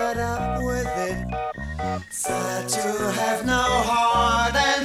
put up with it. Sad to have no heart and